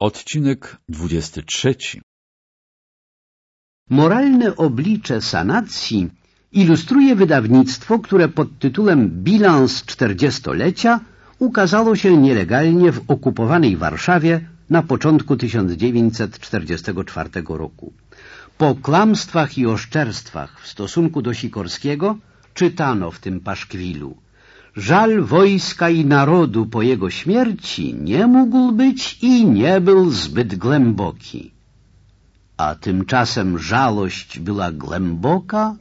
Odcinek 23 Moralne oblicze sanacji ilustruje wydawnictwo, które pod tytułem Bilans czterdziestolecia ukazało się nielegalnie w okupowanej Warszawie na początku 1944 roku. Po kłamstwach i oszczerstwach w stosunku do Sikorskiego czytano w tym paszkwilu – Żal wojska i narodu po jego śmierci nie mógł być i nie był zbyt głęboki. A tymczasem żalość była głęboka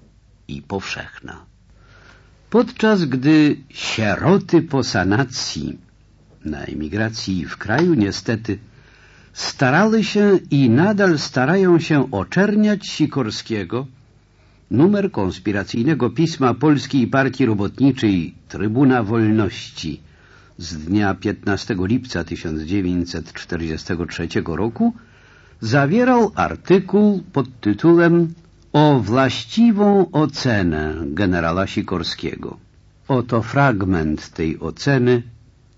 i powszechna. Podczas gdy sieroty po sanacji na emigracji w kraju niestety starały się i nadal starają się oczerniać Sikorskiego, Numer konspiracyjnego pisma Polskiej Partii Robotniczej Trybuna Wolności z dnia 15 lipca 1943 roku zawierał artykuł pod tytułem o właściwą ocenę generała Sikorskiego. Oto fragment tej oceny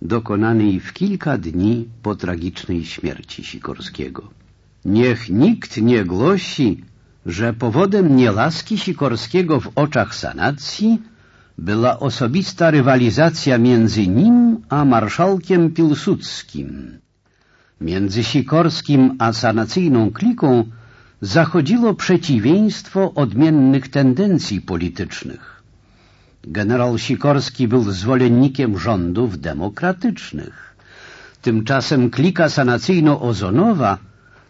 dokonanej w kilka dni po tragicznej śmierci Sikorskiego. Niech nikt nie głosi, że powodem nielaski Sikorskiego w oczach sanacji była osobista rywalizacja między nim a marszałkiem Pilsudskim. Między Sikorskim a sanacyjną kliką zachodziło przeciwieństwo odmiennych tendencji politycznych. Generał Sikorski był zwolennikiem rządów demokratycznych. Tymczasem klika sanacyjno-ozonowa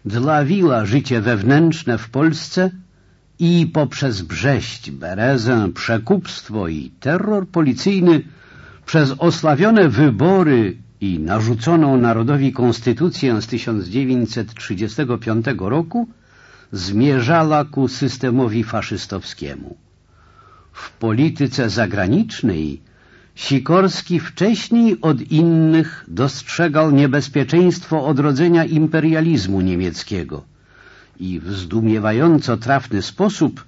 dlawiła życie wewnętrzne w Polsce i poprzez brześć, berezę, przekupstwo i terror policyjny, przez osławione wybory i narzuconą narodowi konstytucję z 1935 roku zmierzała ku systemowi faszystowskiemu. W polityce zagranicznej Sikorski wcześniej od innych dostrzegał niebezpieczeństwo odrodzenia imperializmu niemieckiego i w zdumiewająco trafny sposób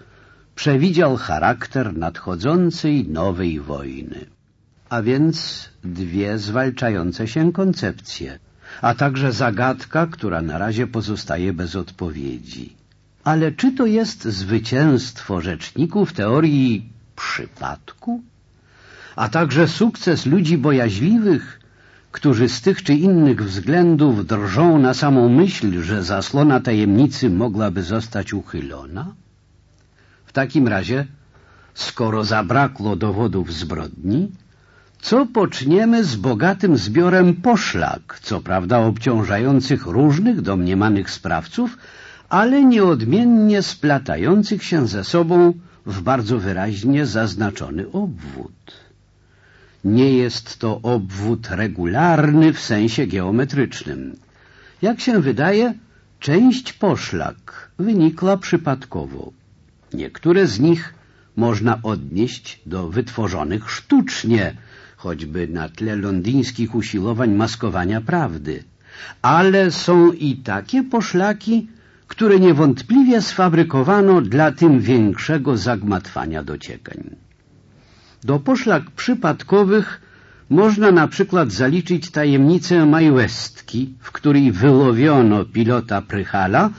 przewidział charakter nadchodzącej nowej wojny. A więc dwie zwalczające się koncepcje, a także zagadka, która na razie pozostaje bez odpowiedzi. Ale czy to jest zwycięstwo rzeczników teorii przypadku? A także sukces ludzi bojaźliwych, którzy z tych czy innych względów drżą na samą myśl, że zasłona tajemnicy mogłaby zostać uchylona? W takim razie, skoro zabrakło dowodów zbrodni, co poczniemy z bogatym zbiorem poszlak, co prawda obciążających różnych domniemanych sprawców, ale nieodmiennie splatających się ze sobą w bardzo wyraźnie zaznaczony obwód? Nie jest to obwód regularny w sensie geometrycznym. Jak się wydaje, część poszlak wynikła przypadkowo. Niektóre z nich można odnieść do wytworzonych sztucznie, choćby na tle londyńskich usiłowań maskowania prawdy. Ale są i takie poszlaki, które niewątpliwie sfabrykowano dla tym większego zagmatwania dociekań. Do poszlak przypadkowych można na przykład zaliczyć tajemnicę Majłestki, w której wyłowiono pilota Prychala,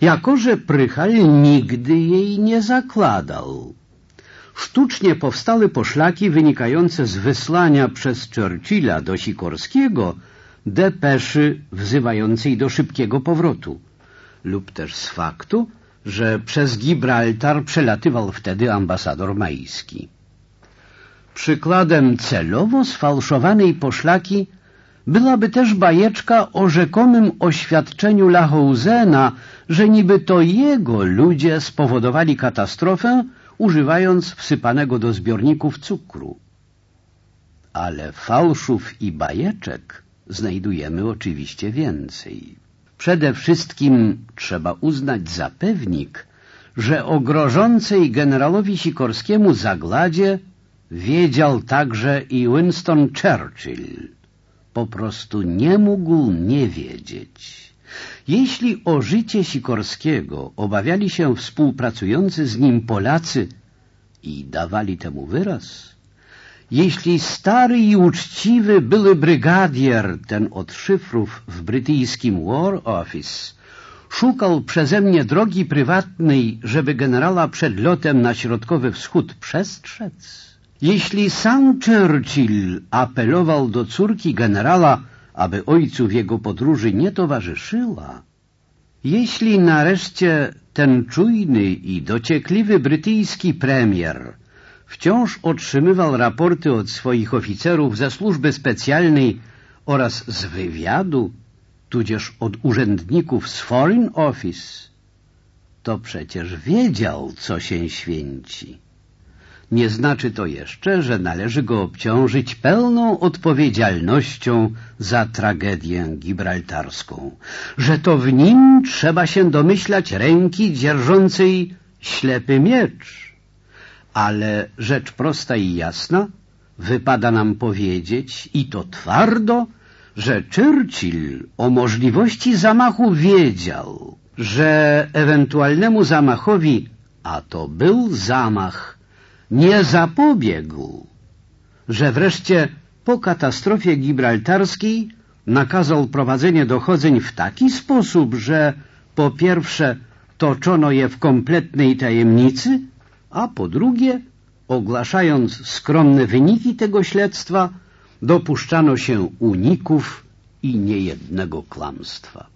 jako że Prychal nigdy jej nie zakładał. Sztucznie powstały poszlaki wynikające z wysłania przez Churchilla do Sikorskiego depeszy wzywającej do szybkiego powrotu lub też z faktu, że przez Gibraltar przelatywał wtedy ambasador Majski. Przykładem celowo sfałszowanej poszlaki byłaby też bajeczka o rzekomym oświadczeniu Lahouzena, że niby to jego ludzie spowodowali katastrofę, używając wsypanego do zbiorników cukru. Ale fałszów i bajeczek znajdujemy oczywiście więcej. Przede wszystkim trzeba uznać za pewnik, że o grożącej generalowi Sikorskiemu zagladzie wiedział także i Winston Churchill. Po prostu nie mógł nie wiedzieć. Jeśli o życie Sikorskiego obawiali się współpracujący z nim Polacy i dawali temu wyraz, Jeśli stary i uczciwy były brygadier, ten od szyfrów w brytyjskim War Office, szukał przeze mnie drogi prywatnej, żeby generała przed lotem na środkowy wschód przestrzec, jeśli sam Churchill apelował do córki generała, aby ojcu w jego podróży nie towarzyszyła, jeśli nareszcie ten czujny i dociekliwy brytyjski premier wciąż otrzymywał raporty od swoich oficerów ze służby specjalnej oraz z wywiadu, tudzież od urzędników z Foreign Office, to przecież wiedział, co się święci. Nie znaczy to jeszcze, że należy go obciążyć pełną odpowiedzialnością za tragedię gibraltarską, że to w nim trzeba się domyślać ręki dzierżącej ślepy miecz. Ale rzecz prosta i jasna, wypada nam powiedzieć, i to twardo, że Churchill o możliwości zamachu wiedział, że ewentualnemu zamachowi, a to był zamach, nie zapobiegł, że wreszcie po katastrofie gibraltarskiej nakazał prowadzenie dochodzeń w taki sposób, że po pierwsze toczono je w kompletnej tajemnicy, a po drugie, ogłaszając skromne wyniki tego śledztwa, dopuszczano się uników i niejednego kłamstwa.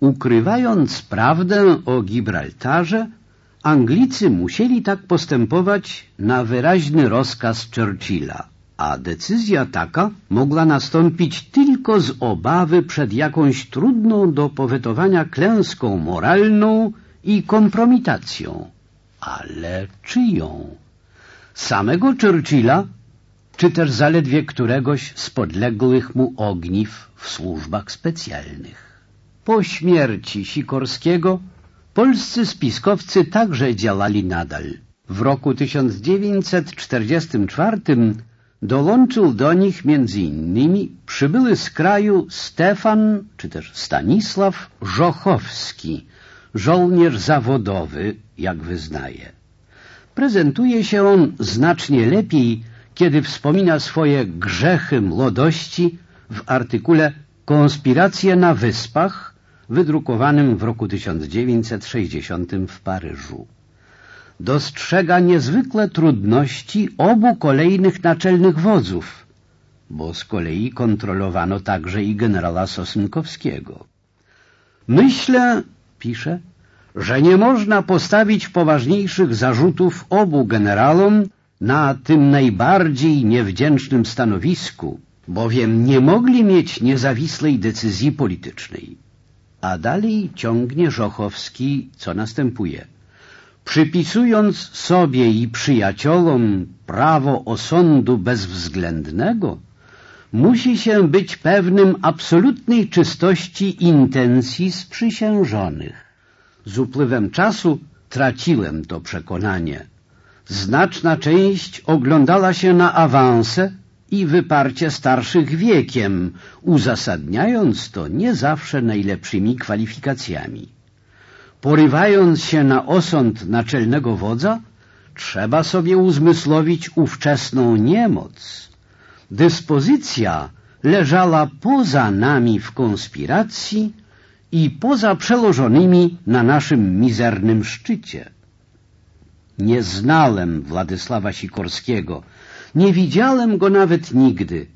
Ukrywając prawdę o Gibraltarze, Anglicy musieli tak postępować na wyraźny rozkaz Churchilla, a decyzja taka mogła nastąpić tylko z obawy przed jakąś trudną do powetowania klęską moralną i kompromitacją. Ale czyją? Samego Churchilla, czy też zaledwie któregoś z podległych mu ogniw w służbach specjalnych? Po śmierci Sikorskiego Polscy spiskowcy także działali nadal. W roku 1944 dołączył do nich innymi przybyły z kraju Stefan, czy też Stanisław Żochowski, żołnierz zawodowy, jak wyznaje. Prezentuje się on znacznie lepiej, kiedy wspomina swoje grzechy młodości w artykule Konspiracje na Wyspach, wydrukowanym w roku 1960 w Paryżu. Dostrzega niezwykle trudności obu kolejnych naczelnych wodzów, bo z kolei kontrolowano także i generała Sosnkowskiego. Myślę, pisze, że nie można postawić poważniejszych zarzutów obu generałom na tym najbardziej niewdzięcznym stanowisku, bowiem nie mogli mieć niezawisłej decyzji politycznej. A dalej ciągnie Żochowski, co następuje. Przypisując sobie i przyjaciołom prawo osądu bezwzględnego, musi się być pewnym absolutnej czystości intencji sprzysiężonych. Z upływem czasu traciłem to przekonanie. Znaczna część oglądała się na awanse i wyparcie starszych wiekiem, uzasadniając to nie zawsze najlepszymi kwalifikacjami. Porywając się na osąd naczelnego wodza, trzeba sobie uzmysłowić ówczesną niemoc. Dyspozycja leżała poza nami w konspiracji i poza przełożonymi na naszym mizernym szczycie. Nie znałem Władysława Sikorskiego, nie widziałem go nawet nigdy,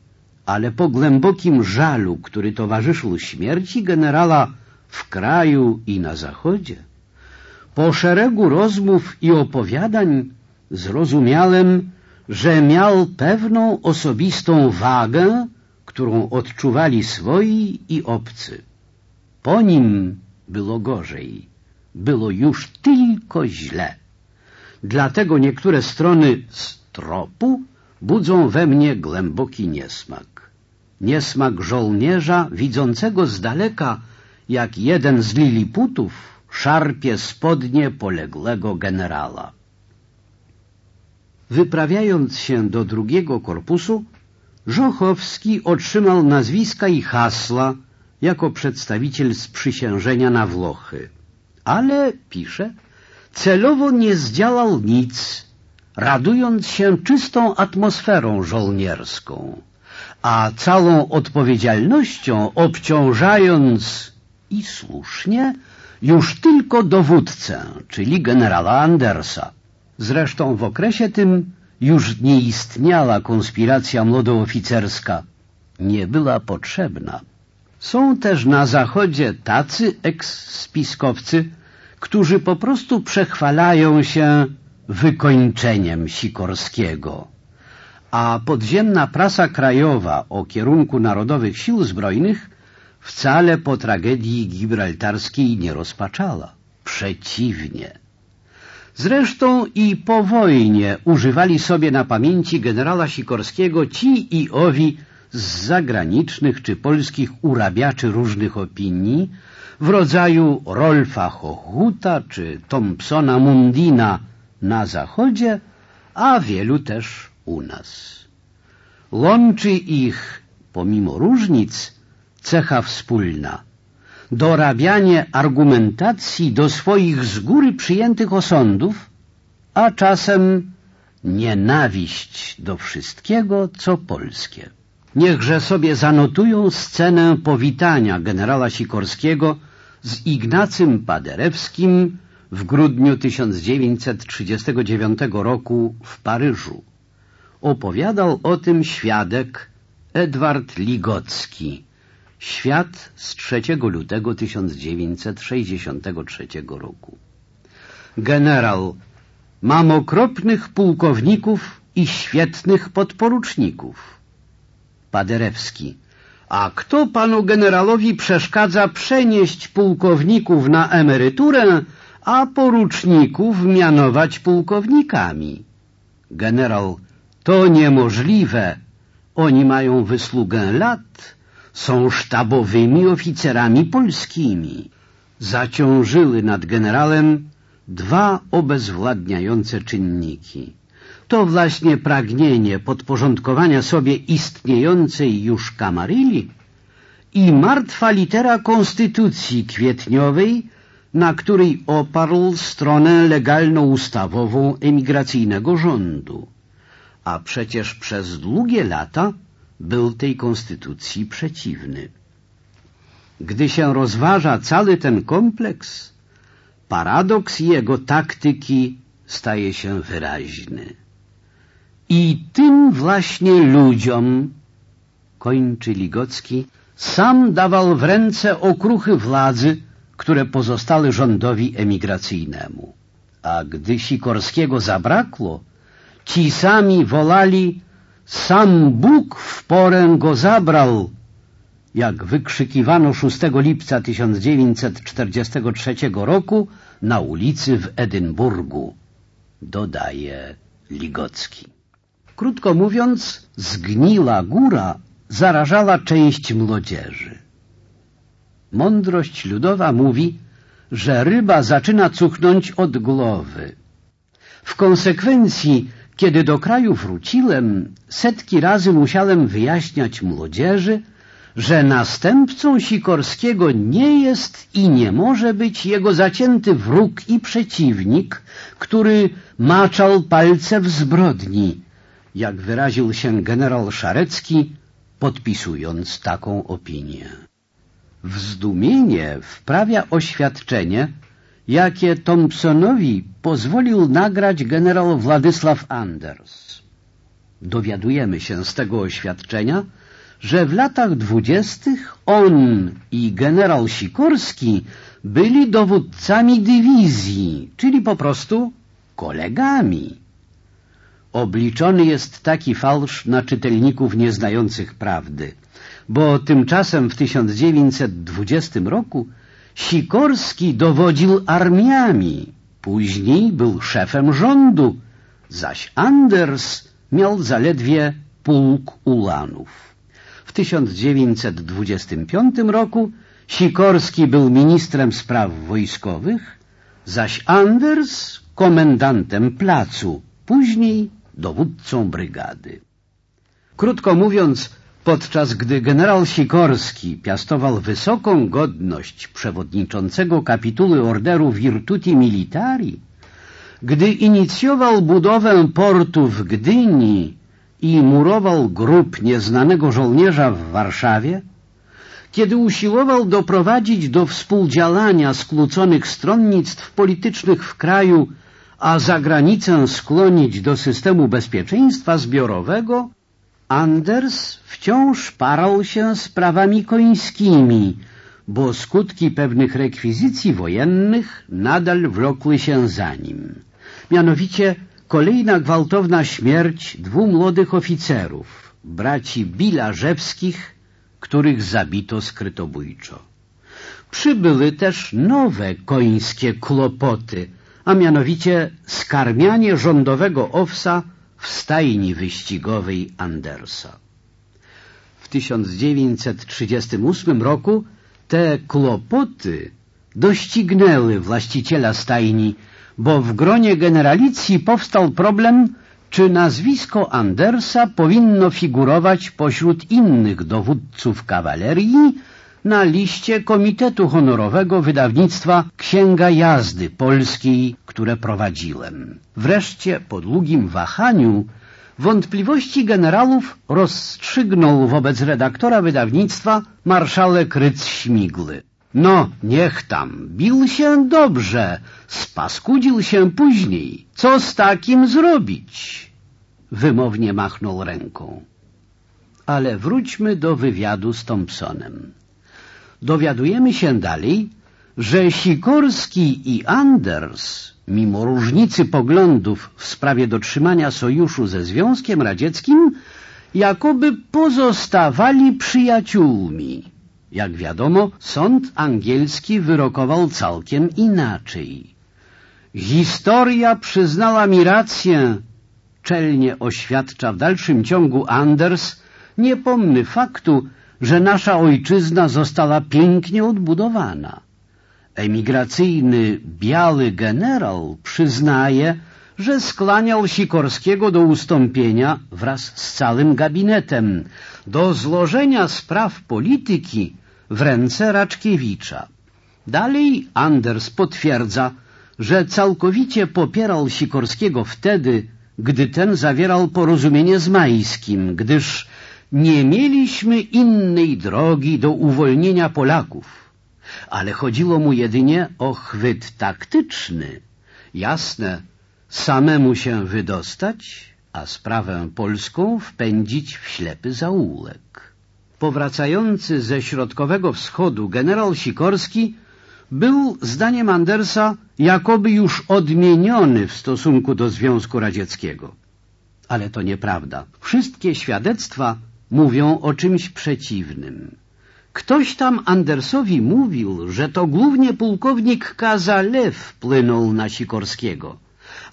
ale po głębokim żalu, który towarzyszył śmierci generała w kraju i na zachodzie, po szeregu rozmów i opowiadań zrozumiałem, że miał pewną osobistą wagę, którą odczuwali swoi i obcy. Po nim było gorzej, było już tylko źle. Dlatego niektóre strony z tropu budzą we mnie głęboki niesmak. Niesmak żołnierza widzącego z daleka, jak jeden z liliputów szarpie spodnie poległego generała. Wyprawiając się do drugiego korpusu, Żochowski otrzymał nazwiska i hasła jako przedstawiciel sprzysiężenia na Włochy. Ale, pisze, celowo nie zdziałał nic, radując się czystą atmosferą żołnierską, a całą odpowiedzialnością obciążając i słusznie już tylko dowódcę, czyli generała Andersa. Zresztą w okresie tym już nie istniała konspiracja młodooficerska. Nie była potrzebna. Są też na zachodzie tacy eks-spiskowcy, którzy po prostu przechwalają się wykończeniem Sikorskiego. A podziemna prasa krajowa o kierunku Narodowych Sił Zbrojnych wcale po tragedii gibraltarskiej nie rozpaczała. Przeciwnie. Zresztą i po wojnie używali sobie na pamięci generała Sikorskiego ci i owi z zagranicznych czy polskich urabiaczy różnych opinii w rodzaju Rolfa Hochuta czy Thompsona Mundina na zachodzie, a wielu też u nas. Łączy ich, pomimo różnic, cecha wspólna – dorabianie argumentacji do swoich z góry przyjętych osądów, a czasem nienawiść do wszystkiego, co polskie. Niechże sobie zanotują scenę powitania generała Sikorskiego z Ignacym Paderewskim w grudniu 1939 roku w Paryżu. Opowiadał o tym świadek Edward Ligocki, Świat z 3 lutego 1963 roku. Generał, mam okropnych pułkowników i świetnych podporuczników. Paderewski, a kto panu generalowi przeszkadza przenieść pułkowników na emeryturę, a poruczników mianować pułkownikami? Generał, to niemożliwe. Oni mają wysługę lat, są sztabowymi oficerami polskimi. Zaciążyły nad generałem dwa obezwładniające czynniki. To właśnie pragnienie podporządkowania sobie istniejącej już Kamaryli i martwa litera konstytucji kwietniowej, na której oparł stronę legalno-ustawową emigracyjnego rządu. A przecież przez długie lata był tej konstytucji przeciwny. Gdy się rozważa cały ten kompleks, paradoks jego taktyki staje się wyraźny. I tym właśnie ludziom, kończy Ligocki, sam dawał w ręce okruchy władzy, które pozostały rządowi emigracyjnemu. A gdy Sikorskiego zabrakło, ci sami wolali sam Bóg w porę go zabrał, jak wykrzykiwano 6 lipca 1943 roku na ulicy w Edynburgu, dodaje Ligocki. Krótko mówiąc, zgniła góra zarażała część młodzieży. Mądrość ludowa mówi, że ryba zaczyna cuchnąć od głowy. W konsekwencji kiedy do kraju wróciłem, setki razy musiałem wyjaśniać młodzieży, że następcą Sikorskiego nie jest i nie może być jego zacięty wróg i przeciwnik, który maczał palce w zbrodni, jak wyraził się generał Szarecki, podpisując taką opinię. W zdumienie wprawia oświadczenie, jakie Thompsonowi pozwolił nagrać generał Władysław Anders. Dowiadujemy się z tego oświadczenia, że w latach dwudziestych on i generał Sikorski byli dowódcami dywizji, czyli po prostu kolegami. Obliczony jest taki fałsz na czytelników nieznających prawdy, bo tymczasem w 1920 roku Sikorski dowodził armiami, później był szefem rządu, zaś Anders miał zaledwie pułk ulanów. W 1925 roku Sikorski był ministrem spraw wojskowych, zaś Anders komendantem placu, później dowódcą brygady. Krótko mówiąc, Podczas gdy generał Sikorski piastował wysoką godność przewodniczącego kapituły Orderu Virtuti Militari, Gdy inicjował budowę portu w Gdyni i murował grób nieznanego żołnierza w Warszawie, kiedy usiłował doprowadzić do współdziałania skłóconych stronnictw politycznych w kraju, a za granicę skłonić do systemu bezpieczeństwa zbiorowego, Anders wciąż parał się sprawami końskimi, bo skutki pewnych rekwizycji wojennych nadal wlokły się za nim. Mianowicie kolejna gwałtowna śmierć dwóch młodych oficerów, braci Bilażewskich, których zabito skrytobójczo. Przybyły też nowe końskie kłopoty, a mianowicie skarmianie rządowego owsa w stajni wyścigowej Andersa. W 1938 roku te kłopoty doścignęły właściciela stajni, bo w gronie generalicji powstał problem, czy nazwisko Andersa powinno figurować pośród innych dowódców kawalerii na liście Komitetu Honorowego Wydawnictwa Księga Jazdy Polskiej, które prowadziłem. Wreszcie po długim wahaniu wątpliwości generałów rozstrzygnął wobec redaktora wydawnictwa marszałek Rydz-Śmigły. No, niech tam, bił się dobrze, spaskudził się później. Co z takim zrobić? Wymownie machnął ręką. Ale wróćmy do wywiadu z Thompsonem. Dowiadujemy się dalej, że Sikorski i Anders, mimo różnicy poglądów w sprawie dotrzymania sojuszu ze Związkiem Radzieckim, jakoby pozostawali przyjaciółmi. Jak wiadomo, sąd angielski wyrokował całkiem inaczej. Historia przyznała mi rację, czelnie oświadcza w dalszym ciągu Anders, nie pomny faktu, że nasza ojczyzna została pięknie odbudowana. Emigracyjny biały generał przyznaje, że skłaniał Sikorskiego do ustąpienia wraz z całym gabinetem, do złożenia spraw polityki w ręce Raczkiewicza. Dalej Anders potwierdza, że całkowicie popierał Sikorskiego wtedy, gdy ten zawierał porozumienie z Majskim, gdyż nie mieliśmy innej drogi do uwolnienia Polaków. Ale chodziło mu jedynie o chwyt taktyczny. Jasne, samemu się wydostać, a sprawę polską wpędzić w ślepy zaułek. Powracający ze środkowego wschodu generał Sikorski był, zdaniem Andersa, jakoby już odmieniony w stosunku do Związku Radzieckiego. Ale to nieprawda. Wszystkie świadectwa mówią o czymś przeciwnym. Ktoś tam Andersowi mówił, że to głównie pułkownik Kazalew wpłynął na Sikorskiego.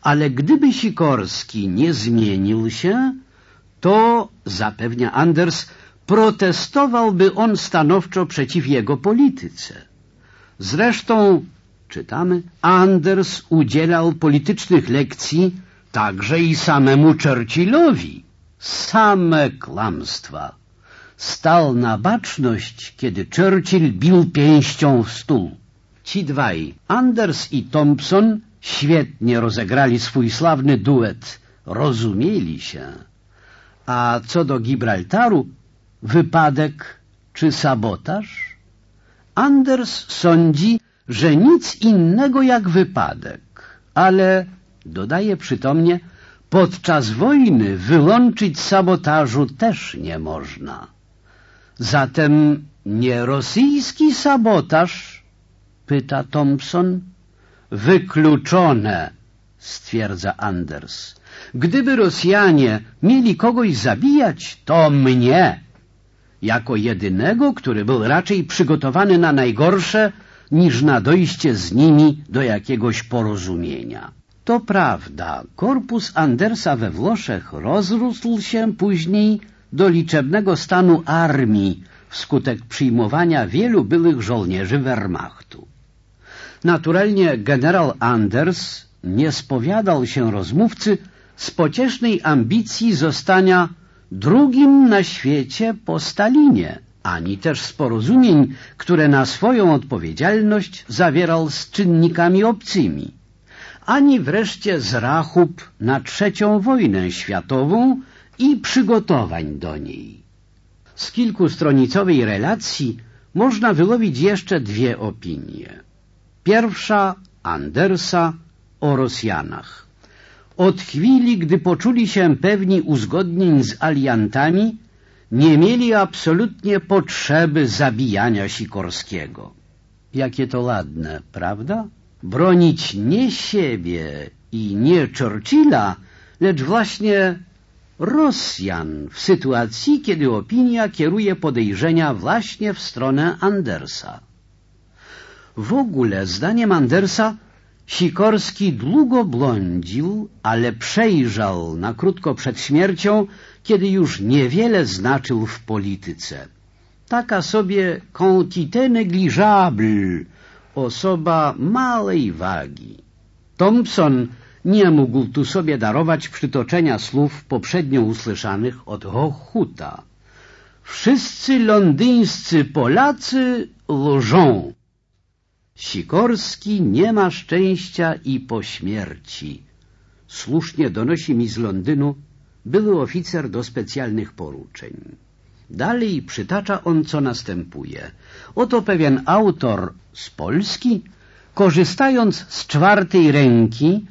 Ale gdyby Sikorski nie zmienił się, to, zapewnia Anders, protestowałby on stanowczo przeciw jego polityce. Zresztą, czytamy, Anders udzielał politycznych lekcji także i samemu Churchillowi. Same kłamstwa. Stał na baczność, kiedy Churchill bił pięścią w stół. Ci dwaj, Anders i Thompson, świetnie rozegrali swój sławny duet. Rozumieli się. A co do Gibraltaru, wypadek czy sabotaż? Anders sądzi, że nic innego jak wypadek, ale, dodaje przytomnie, podczas wojny wyłączyć sabotażu też nie można. Zatem nie rosyjski sabotaż? pyta Thompson. Wykluczone, stwierdza Anders. Gdyby Rosjanie mieli kogoś zabijać, to mnie, jako jedynego, który był raczej przygotowany na najgorsze, niż na dojście z nimi do jakiegoś porozumienia. To prawda, korpus Andersa we Włoszech rozrósł się później do liczebnego stanu armii wskutek przyjmowania wielu byłych żołnierzy Wehrmachtu. Naturalnie generał Anders nie spowiadał się rozmówcy z pociesznej ambicji zostania drugim na świecie po Stalinie, ani też z porozumień, które na swoją odpowiedzialność zawierał z czynnikami obcymi. Ani wreszcie z rachub na trzecią wojnę światową i przygotowań do niej. Z kilkustronicowej relacji można wyłowić jeszcze dwie opinie. Pierwsza Andersa o Rosjanach. Od chwili, gdy poczuli się pewni uzgodnień z aliantami, nie mieli absolutnie potrzeby zabijania Sikorskiego. Jakie to ładne, prawda? Bronić nie siebie i nie Churchilla, lecz właśnie Rosjan w sytuacji, kiedy opinia kieruje podejrzenia właśnie w stronę Andersa. W ogóle, zdaniem Andersa, Sikorski długo blądził, ale przejrzał na krótko przed śmiercią, kiedy już niewiele znaczył w polityce. Taka sobie quantité négligeable, osoba małej wagi. Thompson nie mógł tu sobie darować przytoczenia słów poprzednio usłyszanych od Hochuta. Wszyscy londyńscy Polacy lżą. Sikorski nie ma szczęścia i po śmierci. Słusznie donosi mi z Londynu były oficer do specjalnych poruczeń. Dalej przytacza on, co następuje. Oto pewien autor z Polski, korzystając z czwartej ręki,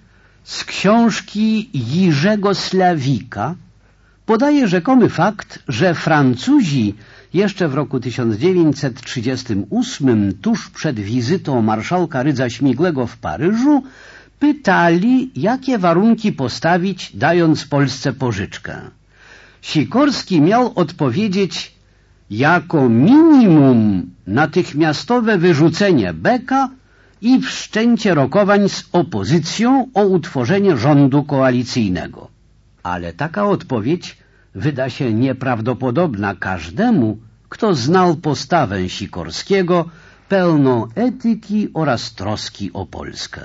z książki Jirzego Slawika, podaje rzekomy fakt, że Francuzi jeszcze w roku 1938, tuż przed wizytą marszałka Rydza Śmigłego w Paryżu, pytali, jakie warunki postawić, dając Polsce pożyczkę. Sikorski miał odpowiedzieć jako minimum natychmiastowe wyrzucenie Beka i wszczęcie rokowań z opozycją o utworzenie rządu koalicyjnego. Ale taka odpowiedź wyda się nieprawdopodobna każdemu, kto znał postawę Sikorskiego, pełną etyki oraz troski o Polskę.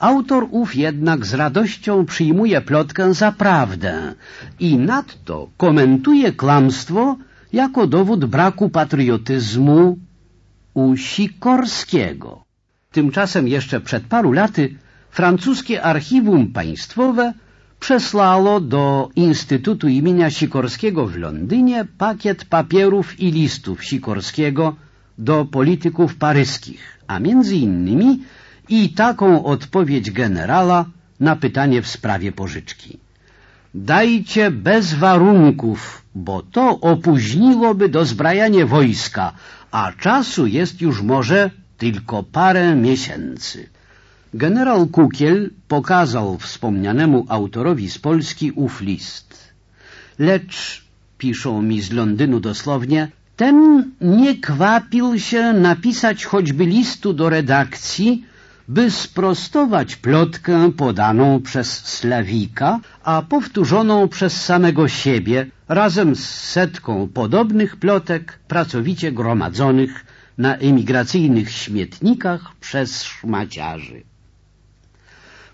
Autor ów jednak z radością przyjmuje plotkę za prawdę i nadto komentuje kłamstwo jako dowód braku patriotyzmu u Sikorskiego. Tymczasem jeszcze przed paru laty francuskie archiwum państwowe przesłało do Instytutu imienia Sikorskiego w Londynie pakiet papierów i listów Sikorskiego do polityków paryskich, a między innymi i taką odpowiedź generala na pytanie w sprawie pożyczki. Dajcie bez warunków, bo to opóźniłoby dozbrajanie wojska, a czasu jest już może tylko parę miesięcy. Generał Kukiel pokazał wspomnianemu autorowi z Polski ów list. Lecz, piszą mi z Londynu dosłownie, ten nie kwapił się napisać choćby listu do redakcji, by sprostować plotkę podaną przez Slawika, a powtórzoną przez samego siebie razem z setką podobnych plotek pracowicie gromadzonych na emigracyjnych śmietnikach przez szmaciarzy.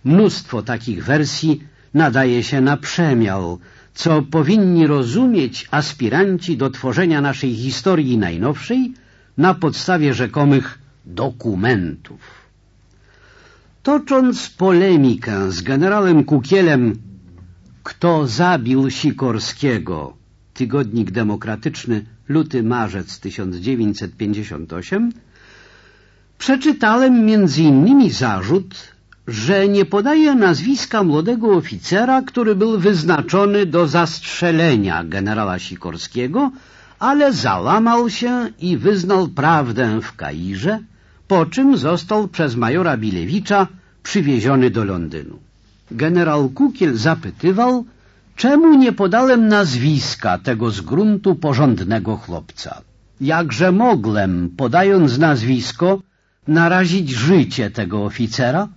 Mnóstwo takich wersji nadaje się na przemiał, co powinni rozumieć aspiranci do tworzenia naszej historii najnowszej na podstawie rzekomych dokumentów. Tocząc polemikę z generałem Kukielem, kto zabił Sikorskiego, Tygodnik Demokratyczny, luty-marzec 1958, przeczytałem innymi zarzut, że nie podaje nazwiska młodego oficera, który był wyznaczony do zastrzelenia generała Sikorskiego, ale załamał się i wyznał prawdę w Kairze, po czym został przez majora Bilewicza przywieziony do Londynu. Generał Kukiel zapytywał, czemu nie podałem nazwiska tego z gruntu porządnego chłopca. Jakże mogłem, podając nazwisko, narazić życie tego oficera,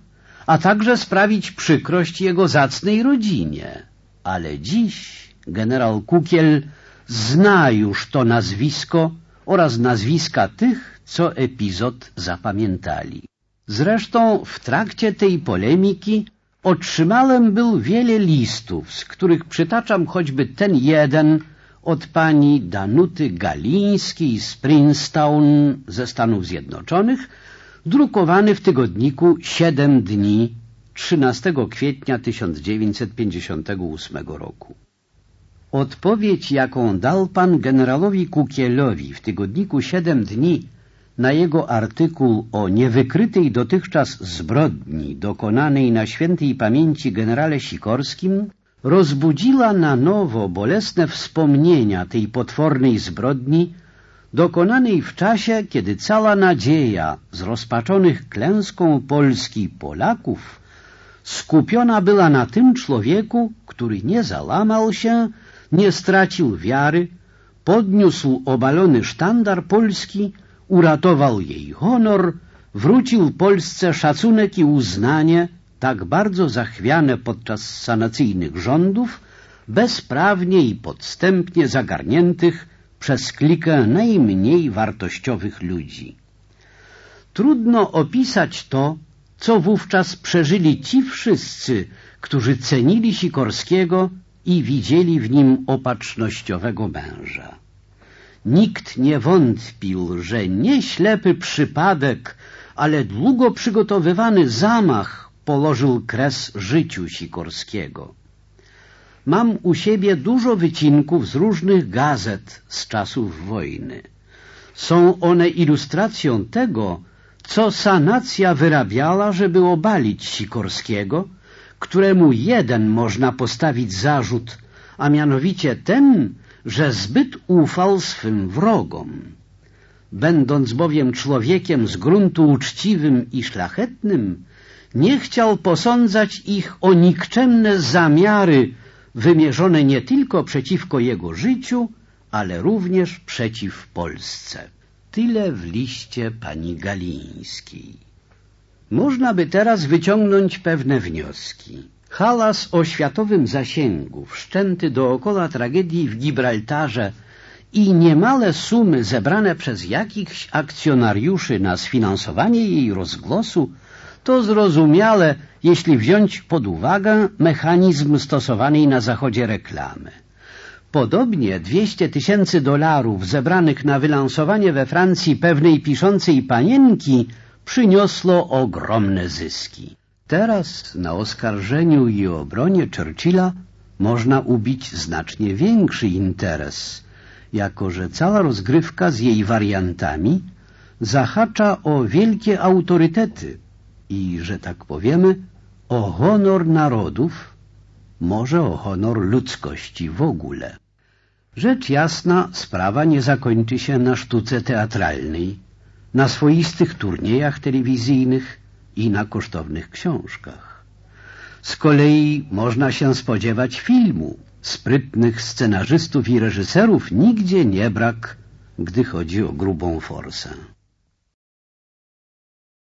a także sprawić przykrość jego zacnej rodzinie. Ale dziś generał Kukiel zna już to nazwisko oraz nazwiska tych, co epizod zapamiętali. Zresztą w trakcie tej polemiki otrzymałem był wiele listów, z których przytaczam choćby ten jeden od pani Danuty Galińskiej z Princeton ze Stanów Zjednoczonych, drukowany w tygodniku Siedem dni 13 kwietnia 1958 roku. Odpowiedź, jaką dał pan generalowi Kukielowi w tygodniku Siedem dni na jego artykuł o niewykrytej dotychczas zbrodni dokonanej na świętej pamięci generale Sikorskim, rozbudziła na nowo bolesne wspomnienia tej potwornej zbrodni, dokonanej w czasie, kiedy cała nadzieja zrozpaczonych klęską Polski Polaków skupiona była na tym człowieku, który nie załamał się, nie stracił wiary, podniósł obalony sztandar Polski, uratował jej honor, wrócił Polsce szacunek i uznanie, tak bardzo zachwiane podczas sanacyjnych rządów, bezprawnie i podstępnie zagarniętych przez klikę najmniej wartościowych ludzi. Trudno opisać to, co wówczas przeżyli ci wszyscy, którzy cenili Sikorskiego i widzieli w nim opatrznościowego męża. Nikt nie wątpił, że nie ślepy przypadek, ale długo przygotowywany zamach położył kres życiu Sikorskiego. Mam u siebie dużo wycinków z różnych gazet z czasów wojny. Są one ilustracją tego, co sanacja wyrabiała, żeby obalić Sikorskiego, któremu jeden można postawić zarzut, a mianowicie ten, że zbyt ufał swym wrogom. Będąc bowiem człowiekiem z gruntu uczciwym i szlachetnym, nie chciał posądzać ich o nikczemne zamiary wymierzone nie tylko przeciwko jego życiu, ale również przeciw Polsce. Tyle w liście pani Galińskiej. Można by teraz wyciągnąć pewne wnioski. Halas o światowym zasięgu, wszczęty dookoła tragedii w Gibraltarze i niemale sumy zebrane przez jakichś akcjonariuszy na sfinansowanie jej rozgłosu, to zrozumiale, jeśli wziąć pod uwagę mechanizm stosowanej na Zachodzie reklamy. Podobnie 200 tysięcy dolarów zebranych na wylansowanie we Francji pewnej piszącej panienki przyniosło ogromne zyski. Teraz na oskarżeniu i obronie Churchilla można ubić znacznie większy interes, jako że cała rozgrywka z jej wariantami zahacza o wielkie autorytety i, że tak powiemy, o honor narodów, może o honor ludzkości w ogóle. Rzecz jasna, sprawa nie zakończy się na sztuce teatralnej, na swoistych turniejach telewizyjnych i na kosztownych książkach. Z kolei można się spodziewać filmu. Sprytnych scenarzystów i reżyserów nigdzie nie brak, gdy chodzi o grubą forsę.